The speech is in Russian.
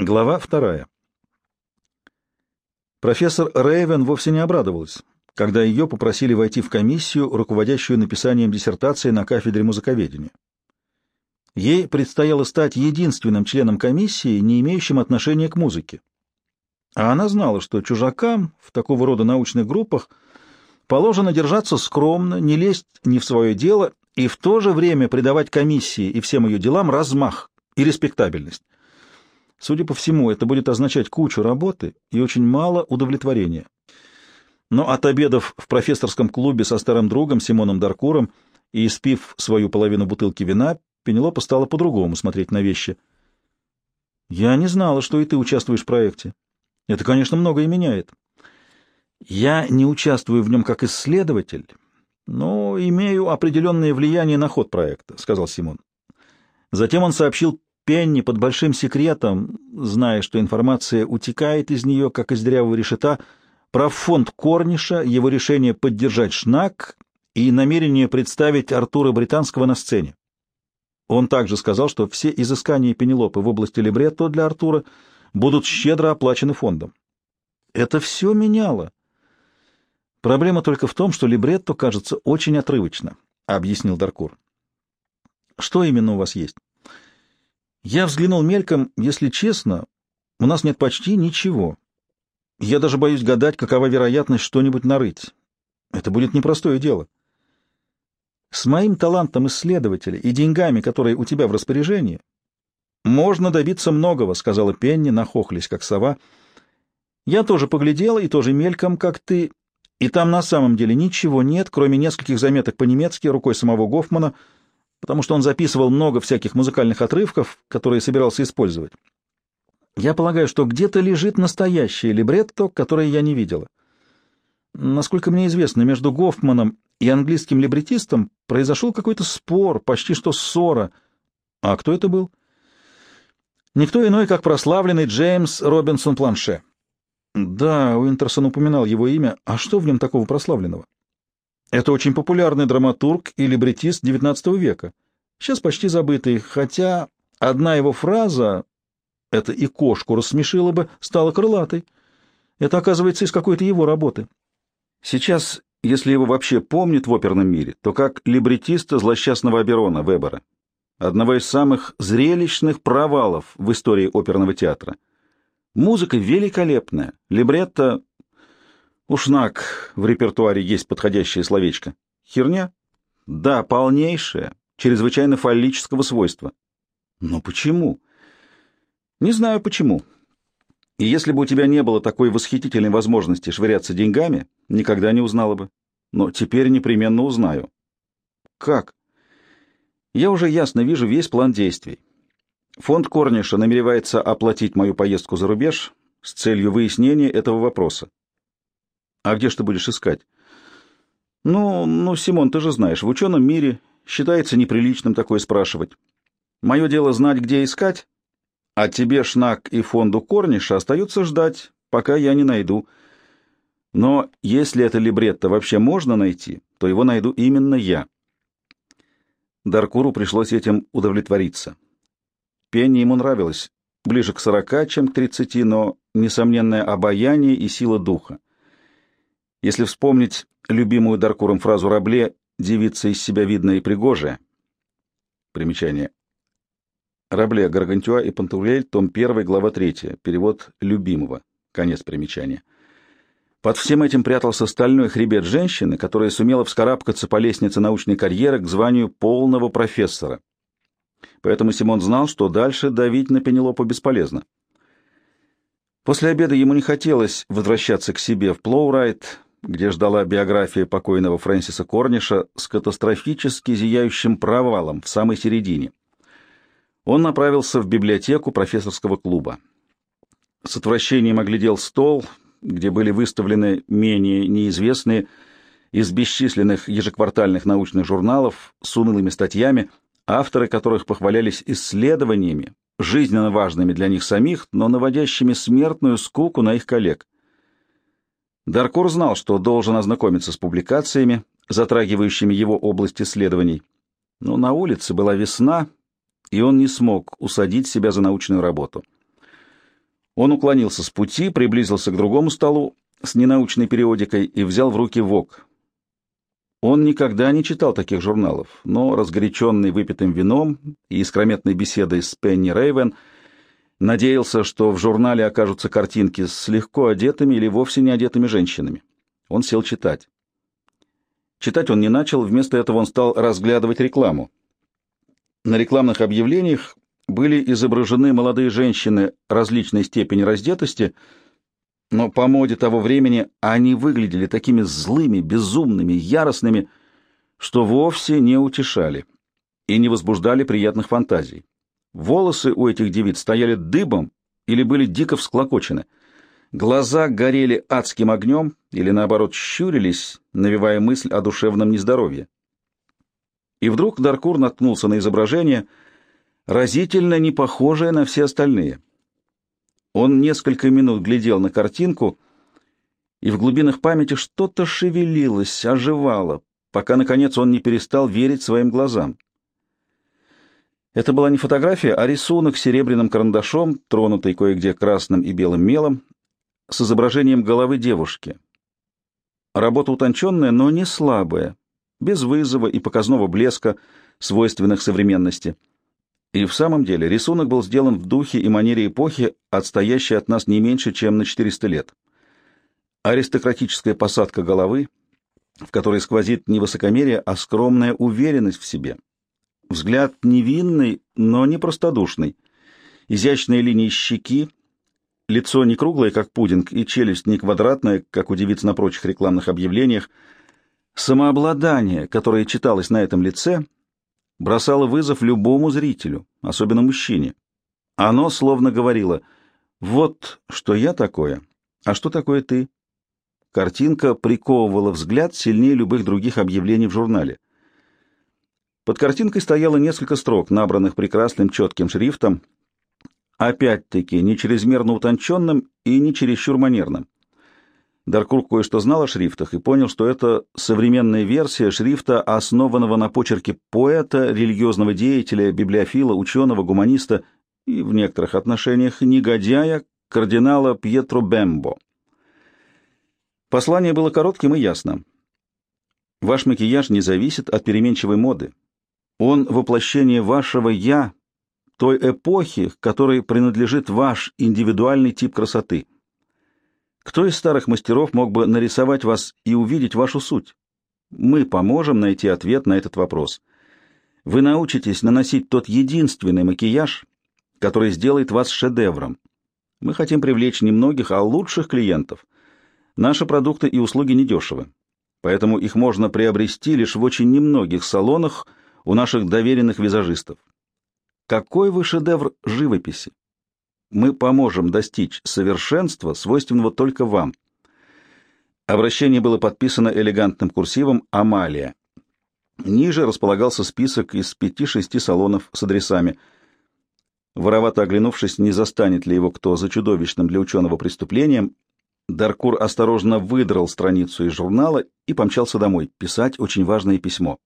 Глава вторая. Профессор Рейвен вовсе не обрадовалась, когда ее попросили войти в комиссию, руководящую написанием диссертации на кафедре музыковедения. Ей предстояло стать единственным членом комиссии, не имеющим отношения к музыке. А она знала, что чужакам в такого рода научных группах положено держаться скромно, не лезть ни в свое дело и в то же время придавать комиссии и всем ее делам размах и респектабельность. Судя по всему, это будет означать кучу работы и очень мало удовлетворения. Но от обедов в профессорском клубе со старым другом Симоном Даркуром и испив свою половину бутылки вина, Пенелопа стала по-другому смотреть на вещи. «Я не знала, что и ты участвуешь в проекте. Это, конечно, многое меняет. Я не участвую в нем как исследователь, но имею определенное влияние на ход проекта», — сказал Симон. Затем он сообщил Пенни под большим секретом, зная, что информация утекает из нее, как из дырявого решета, про фонд Корниша, его решение поддержать Шнак и намерение представить Артура Британского на сцене. Он также сказал, что все изыскания Пенелопы в области либретто для Артура будут щедро оплачены фондом. Это все меняло. Проблема только в том, что либретто кажется очень отрывочно, — объяснил Даркур. Что именно у вас есть? Я взглянул мельком, если честно, у нас нет почти ничего. Я даже боюсь гадать, какова вероятность что-нибудь нарыть. Это будет непростое дело. С моим талантом исследователя и деньгами, которые у тебя в распоряжении, можно добиться многого, — сказала Пенни, нахохлясь, как сова. Я тоже поглядела, и тоже мельком, как ты, и там на самом деле ничего нет, кроме нескольких заметок по-немецки рукой самого Гофмана — потому что он записывал много всяких музыкальных отрывков, которые собирался использовать. Я полагаю, что где-то лежит настоящее либретто, которое я не видела. Насколько мне известно, между Гофманом и английским либретистом произошел какой-то спор, почти что ссора. А кто это был? Никто иной, как прославленный Джеймс Робинсон Планше. Да, Уинтерсон упоминал его имя. А что в нем такого прославленного? Это очень популярный драматург и либретист XIX века, сейчас почти забытый, хотя одна его фраза, это и кошку рассмешила бы, стала крылатой. Это, оказывается, из какой-то его работы. Сейчас, если его вообще помнят в оперном мире, то как либретиста злосчастного Аберона Вебера, одного из самых зрелищных провалов в истории оперного театра. Музыка великолепная, либретто Ушнак в репертуаре есть подходящее словечко. Херня? Да, полнейшая, чрезвычайно фаллического свойства. Но почему? Не знаю почему. И если бы у тебя не было такой восхитительной возможности швыряться деньгами, никогда не узнала бы. Но теперь непременно узнаю. Как? Я уже ясно вижу весь план действий. Фонд Корниша намеревается оплатить мою поездку за рубеж с целью выяснения этого вопроса. А где ж ты будешь искать? Ну, ну, Симон, ты же знаешь, в ученом мире считается неприличным такое спрашивать. Мое дело знать, где искать, а тебе, Шнак и фонду Корниша, остается ждать, пока я не найду. Но если это либретто вообще можно найти, то его найду именно я. Даркуру пришлось этим удовлетвориться. Пенни ему нравилось, ближе к сорока, чем к тридцати, но несомненное обаяние и сила духа. Если вспомнить любимую Даркуром фразу Рабле «девица из себя видная и пригожая». Примечание. Рабле, Гаргантюа и Пантулель, том 1, глава 3, перевод любимого. Конец примечания. Под всем этим прятался стальной хребет женщины, которая сумела вскарабкаться по лестнице научной карьеры к званию полного профессора. Поэтому Симон знал, что дальше давить на Пенелопу бесполезно. После обеда ему не хотелось возвращаться к себе в Плоурайт, где ждала биография покойного Фрэнсиса Корниша с катастрофически зияющим провалом в самой середине. Он направился в библиотеку профессорского клуба. С отвращением оглядел стол, где были выставлены менее неизвестные из бесчисленных ежеквартальных научных журналов с унылыми статьями, авторы которых похвалялись исследованиями, жизненно важными для них самих, но наводящими смертную скуку на их коллег – Даркур знал, что должен ознакомиться с публикациями, затрагивающими его область исследований. Но на улице была весна, и он не смог усадить себя за научную работу. Он уклонился с пути, приблизился к другому столу с ненаучной периодикой и взял в руки ВОК. Он никогда не читал таких журналов, но, разгоряченный выпитым вином и искрометной беседой с Пенни Рейвен, надеялся, что в журнале окажутся картинки с легко одетыми или вовсе не одетыми женщинами. Он сел читать. Читать он не начал, вместо этого он стал разглядывать рекламу. На рекламных объявлениях были изображены молодые женщины различной степени раздетости, но по моде того времени они выглядели такими злыми, безумными, яростными, что вовсе не утешали и не возбуждали приятных фантазий. Волосы у этих девиц стояли дыбом или были дико всклокочены. Глаза горели адским огнем или, наоборот, щурились, навевая мысль о душевном нездоровье. И вдруг Даркур наткнулся на изображение, разительно не похожее на все остальные. Он несколько минут глядел на картинку, и в глубинах памяти что-то шевелилось, оживало, пока, наконец, он не перестал верить своим глазам. Это была не фотография, а рисунок серебряным карандашом, тронутый кое-где красным и белым мелом, с изображением головы девушки. Работа утонченная, но не слабая, без вызова и показного блеска, свойственных современности. И в самом деле рисунок был сделан в духе и манере эпохи, отстоящей от нас не меньше, чем на 400 лет. Аристократическая посадка головы, в которой сквозит не высокомерие, а скромная уверенность в себе. Взгляд невинный, но не простодушный. Изящные линии щеки, лицо не круглое, как пудинг, и челюсть не квадратная, как у девиц на прочих рекламных объявлениях. Самообладание, которое читалось на этом лице, бросало вызов любому зрителю, особенно мужчине. Оно словно говорило «Вот что я такое, а что такое ты?» Картинка приковывала взгляд сильнее любых других объявлений в журнале. Под картинкой стояло несколько строк, набранных прекрасным четким шрифтом, опять-таки не чрезмерно утонченным и не чересчур манерным. Даркур кое-что знал о шрифтах и понял, что это современная версия шрифта, основанного на почерке поэта, религиозного деятеля, библиофила, ученого, гуманиста и, в некоторых отношениях, негодяя, кардинала Пьетро Бембо. Послание было коротким и ясным. Ваш макияж не зависит от переменчивой моды. Он — воплощение вашего «я», той эпохи, которой принадлежит ваш индивидуальный тип красоты. Кто из старых мастеров мог бы нарисовать вас и увидеть вашу суть? Мы поможем найти ответ на этот вопрос. Вы научитесь наносить тот единственный макияж, который сделает вас шедевром. Мы хотим привлечь не многих, а лучших клиентов. Наши продукты и услуги недешевы, поэтому их можно приобрести лишь в очень немногих салонах – у наших доверенных визажистов. Какой вы шедевр живописи! Мы поможем достичь совершенства, свойственного только вам. Обращение было подписано элегантным курсивом «Амалия». Ниже располагался список из пяти-шести салонов с адресами. Воровато оглянувшись, не застанет ли его кто за чудовищным для ученого преступлением, Даркур осторожно выдрал страницу из журнала и помчался домой писать очень важное письмо.